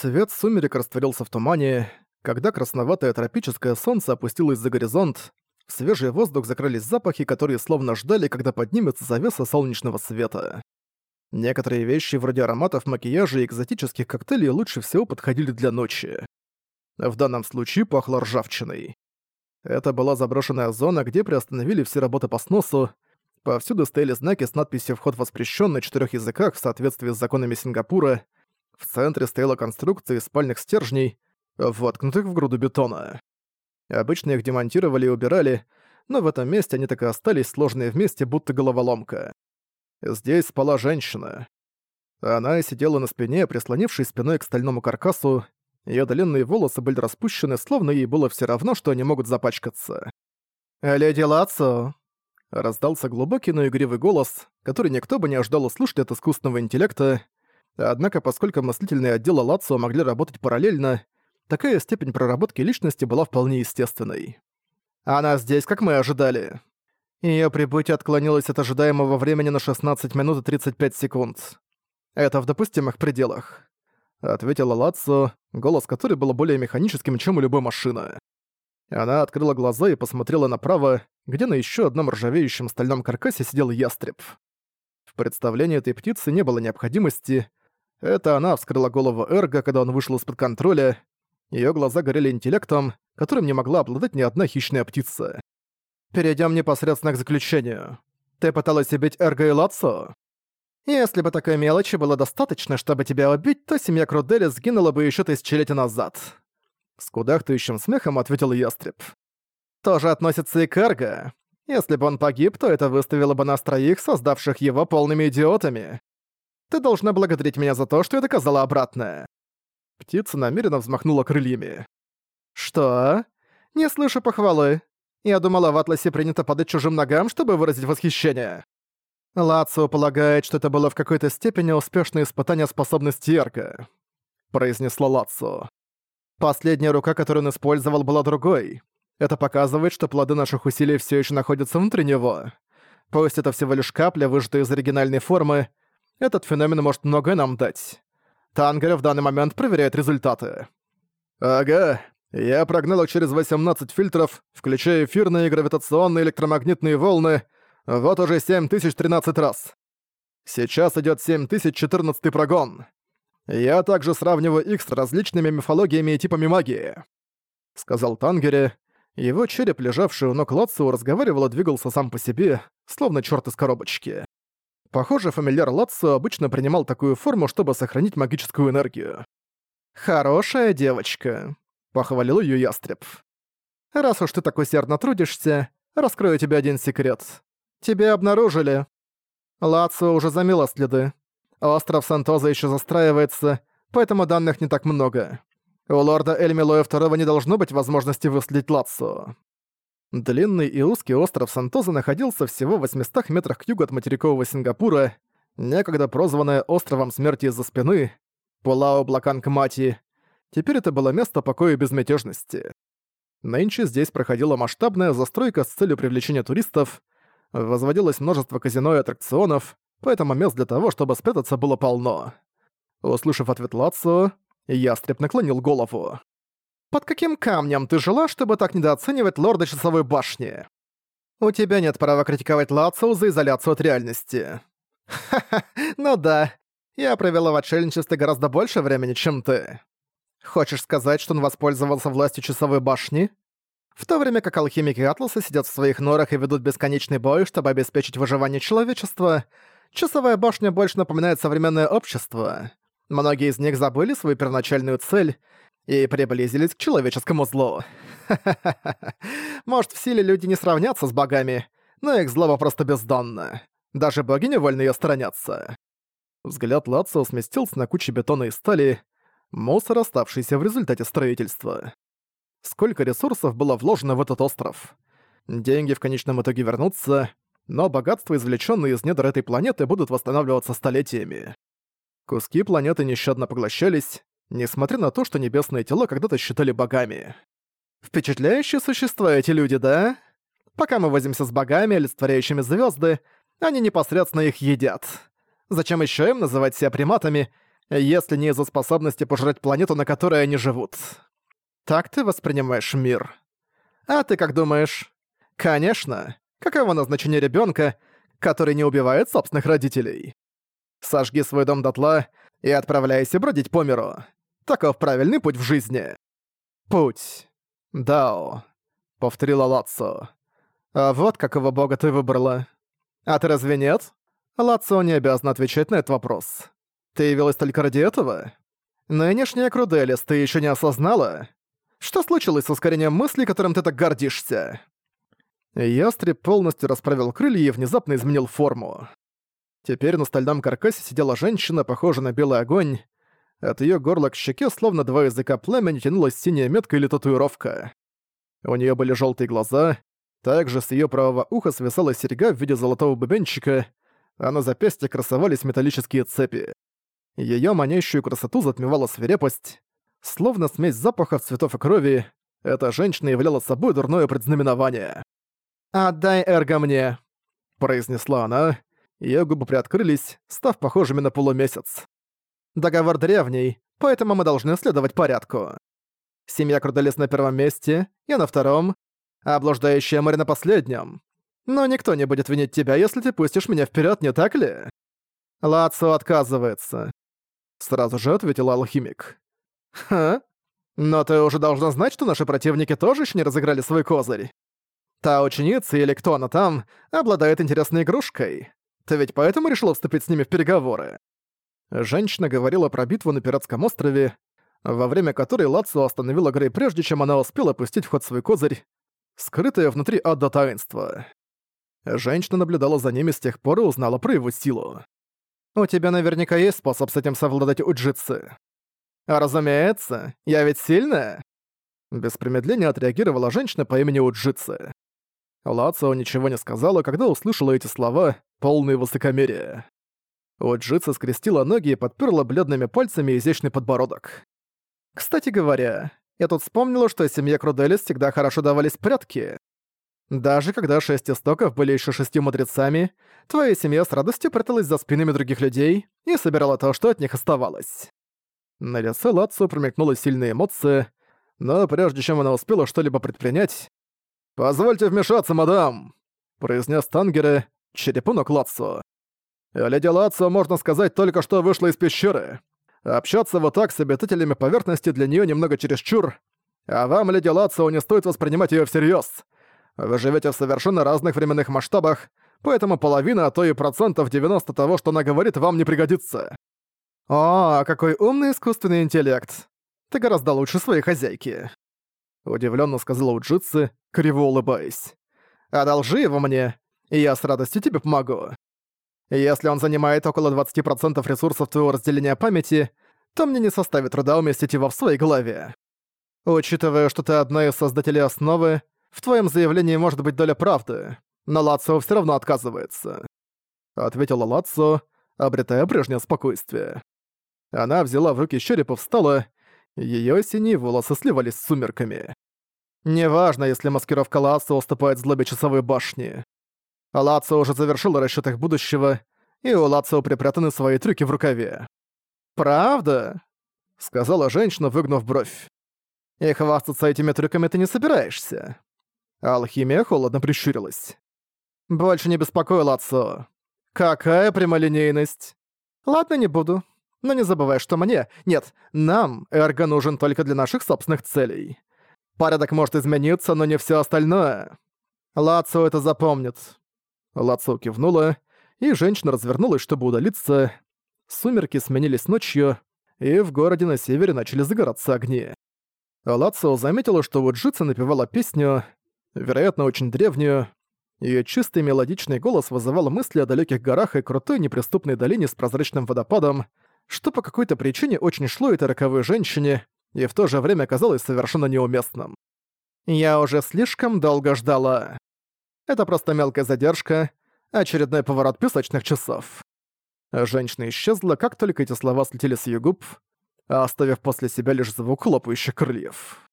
Свет сумерек растворился в тумане. Когда красноватое тропическое солнце опустилось за горизонт, в свежий воздух закрылись запахи, которые словно ждали, когда поднимется завеса солнечного света. Некоторые вещи вроде ароматов макияжа и экзотических коктейлей лучше всего подходили для ночи. В данном случае пахло ржавчиной. Это была заброшенная зона, где приостановили все работы по сносу. Повсюду стояли знаки с надписью «Вход воспрещен» на четырех языках в соответствии с законами Сингапура. В центре стояла конструкция из спальных стержней, воткнутых в груду бетона. Обычно их демонтировали и убирали, но в этом месте они так и остались сложные вместе, будто головоломка. Здесь спала женщина. Она сидела на спине, прислонившись спиной к стальному каркасу, Её длинные волосы были распущены, словно ей было всё равно, что они могут запачкаться. «Леди Лацо!» Раздался глубокий, но игривый голос, который никто бы не ожидал услышать от искусственного интеллекта. Однако, поскольку мыслительные отделы Лацо могли работать параллельно, такая степень проработки личности была вполне естественной. «Она здесь, как мы ожидали». Её прибытие отклонилось от ожидаемого времени на 16 минут и 35 секунд. Это в допустимых пределах. — ответила Лацо, голос которой был более механическим, чем у любой машины. Она открыла глаза и посмотрела направо, где на еще одном ржавеющем стальном каркасе сидел ястреб. В представлении этой птицы не было необходимости. Это она вскрыла голову Эрга, когда он вышел из-под контроля. Ее глаза горели интеллектом, которым не могла обладать ни одна хищная птица. Перейдем непосредственно к заключению. Ты пыталась убить Эрга и Лацо? Если бы такой мелочи было достаточно, чтобы тебя убить, то семья Крудели сгинула бы еще тысячелетия назад. С кудахтающим смехом ответил Ястреб. Тоже относится и к Эрго. Если бы он погиб, то это выставило бы нас троих, создавших его полными идиотами. Ты должна благодарить меня за то, что я доказала обратное. Птица намеренно взмахнула крыльями. Что? Не слышу похвалы. Я думала, в Атласе принято подать чужим ногам, чтобы выразить восхищение. Лацио полагает, что это было в какой-то степени успешное испытание способности Эрка», — произнесла Лацио. «Последняя рука, которую он использовал, была другой. Это показывает, что плоды наших усилий все еще находятся внутри него. Пусть это всего лишь капля, выжатая из оригинальной формы, этот феномен может многое нам дать. Тангер в данный момент проверяет результаты». «Ага, я прогнал их через 18 фильтров, включая эфирные, гравитационные, электромагнитные волны, вот уже 7013 раз. Сейчас идёт 7014 прогон. Я также сравниваю их с различными мифологиями и типами магии. Сказал Тангере. Его череп, лежавший у ног Лацио, разговаривал и двигался сам по себе, словно чёрт из коробочки. Похоже, фамильяр Лацио обычно принимал такую форму, чтобы сохранить магическую энергию. «Хорошая девочка», — похвалил её ястреб. «Раз уж ты так усердно трудишься, раскрою тебе один секрет. Тебя обнаружили. Лацио уже замела следы. Остров Сантоза еще застраивается, поэтому данных не так много. У лорда Эльмилоя II не должно быть возможности выследить Лацио. Длинный и узкий остров Сантоза находился всего в 800 метрах к югу от материкового Сингапура, некогда прозванное островом смерти из-за спины, Пулао Блаканг Мати. Теперь это было место покоя и безмятежности. Нынче здесь проходила масштабная застройка с целью привлечения туристов, возводилось множество казино и аттракционов, поэтому мест для того, чтобы спрятаться, было полно. Услышав ответ Лацио, ястреб наклонил голову. «Под каким камнем ты жила, чтобы так недооценивать лорда Часовой Башни? У тебя нет права критиковать Лацио за изоляцию от реальности». «Ха-ха, ну да. Я провела в отшельничестве гораздо больше времени, чем ты. Хочешь сказать, что он воспользовался властью Часовой Башни? В то время как алхимики Атласа сидят в своих норах и ведут бесконечный бой, чтобы обеспечить выживание человечества, Часовая башня больше напоминает современное общество. Многие из них забыли свою первоначальную цель и приблизились к человеческому злу. Может, в силе люди не сравнятся с богами, но их зло просто бездонно. Даже боги невольно её сторонятся. Взгляд Лацио сместился на кучу бетона и стали, мусор, оставшийся в результате строительства. Сколько ресурсов было вложено в этот остров? Деньги в конечном итоге вернутся, но богатства, извлеченные из недр этой планеты, будут восстанавливаться столетиями. Куски планеты нещадно поглощались, несмотря на то, что небесные тела когда-то считали богами. Впечатляющие существа эти люди, да? Пока мы возимся с богами, олицетворяющими звезды, они непосредственно их едят. Зачем еще им называть себя приматами, если не из-за способности пожрать планету, на которой они живут. Так ты воспринимаешь мир. А ты как думаешь? Конечно. Каково назначение ребенка, который не убивает собственных родителей? Сожги свой дом дотла и отправляйся бродить по миру. Таков правильный путь в жизни. Путь. Дао. Повторила Лацо. А вот какого бога ты выбрала. А ты разве нет? Лацо не обязан отвечать на этот вопрос. Ты явилась только ради этого? Нынешняя Круделис ты еще не осознала? Что случилось с ускорением мысли, которым ты так гордишься? Ястреб полностью расправил крылья и внезапно изменил форму. Теперь на стальном каркасе сидела женщина, похожая на белый огонь. От её горла к щеке, словно два языка пламени, тянулась синяя метка или татуировка. У неё были жёлтые глаза. Также с её правого уха свисала серьга в виде золотого бубенчика, а на запястье красовались металлические цепи. Её манящую красоту затмевала свирепость. Словно смесь запахов, цветов и крови, эта женщина являла собой дурное предзнаменование. «Отдай Эрго мне», — произнесла она. Её губы приоткрылись, став похожими на полумесяц. «Договор древний, поэтому мы должны следовать порядку. Семья Крудалис на первом месте, я на втором, а блуждающая море на последнем. Но никто не будет винить тебя, если ты пустишь меня вперед, не так ли?» Лацо отказывается. Сразу же ответил алхимик. «Ха? Но ты уже должна знать, что наши противники тоже еще не разыграли свой козырь. Та ученица или кто она там обладает интересной игрушкой. Ты ведь поэтому решила вступить с ними в переговоры?» Женщина говорила про битву на пиратском острове, во время которой Лацо остановила Грей прежде, чем она успела пустить в ход свой козырь, скрытое внутри ада таинства. Женщина наблюдала за ними с тех пор и узнала про его силу. «У тебя наверняка есть способ с этим совладать у джитсы. А разумеется, я ведь сильная?» Без промедления отреагировала женщина по имени Уджитсы. Лацио ничего не сказала, когда услышала эти слова, полные высокомерия. Уджитса скрестила ноги и подперла бледными пальцами изящный подбородок. «Кстати говоря, я тут вспомнила, что семье Круделис всегда хорошо давались прятки. Даже когда шесть истоков были еще шестью мудрецами, твоя семья с радостью пряталась за спинами других людей и собирала то, что от них оставалось. На лице Лацу промелькнула сильная эмоция, но прежде чем она успела что-либо предпринять... «Позвольте вмешаться, мадам!» — произнес Тангере, черепунок Лацу. «Леди Лацу, можно сказать, только что вышла из пещеры. Общаться вот так с обитателями поверхности для нее немного чересчур, а вам, леди Лацу, не стоит воспринимать ее всерьез. Вы живете в совершенно разных временных масштабах, поэтому половина, а то и процентов 90 того, что она говорит, вам не пригодится. «О, какой умный искусственный интеллект! Ты гораздо лучше своей хозяйки!» Удивленно сказала Уджитсы, криво улыбаясь. «Одолжи его мне, и я с радостью тебе помогу. Если он занимает около 20% ресурсов твоего разделения памяти, то мне не составит труда уместить его в своей голове. Учитывая, что ты одна из создателей основы, в твоем заявлении может быть доля правды, но Лацио все равно отказывается», — ответила Лацио, обретая прежнее спокойствие. Она взяла в руки череп и встала, её синие волосы сливались с сумерками. Неважно, если маскировка Лаца уступает злобе часовой башни. Лаца уже завершил расчёт их будущего, и у Лацио припрятаны свои трюки в рукаве. «Правда?» — сказала женщина, выгнув бровь. «И хвастаться этими трюками ты не собираешься?» Алхимия холодно прищурилась. «Больше не беспокой, Лацо. Какая прямолинейность!» «Ладно, не буду. Но не забывай, что мне, нет, нам Эрго нужен только для наших собственных целей. Порядок может измениться, но не все остальное. Лацо это запомнит. Лацо кивнула, и женщина развернулась, чтобы удалиться. Сумерки сменились ночью, и в городе на севере начали загораться огни. Лацо заметила, что Уджица напевала песню, вероятно, очень древнюю. Её чистый мелодичный голос вызывал мысли о далеких горах и крутой неприступной долине с прозрачным водопадом, что по какой-то причине очень шло этой роковой женщине и в то же время казалось совершенно неуместным. Я уже слишком долго ждала. Это просто мелкая задержка, очередной поворот песочных часов. Женщина исчезла, как только эти слова слетели с её губ, оставив после себя лишь звук хлопающих крыльев.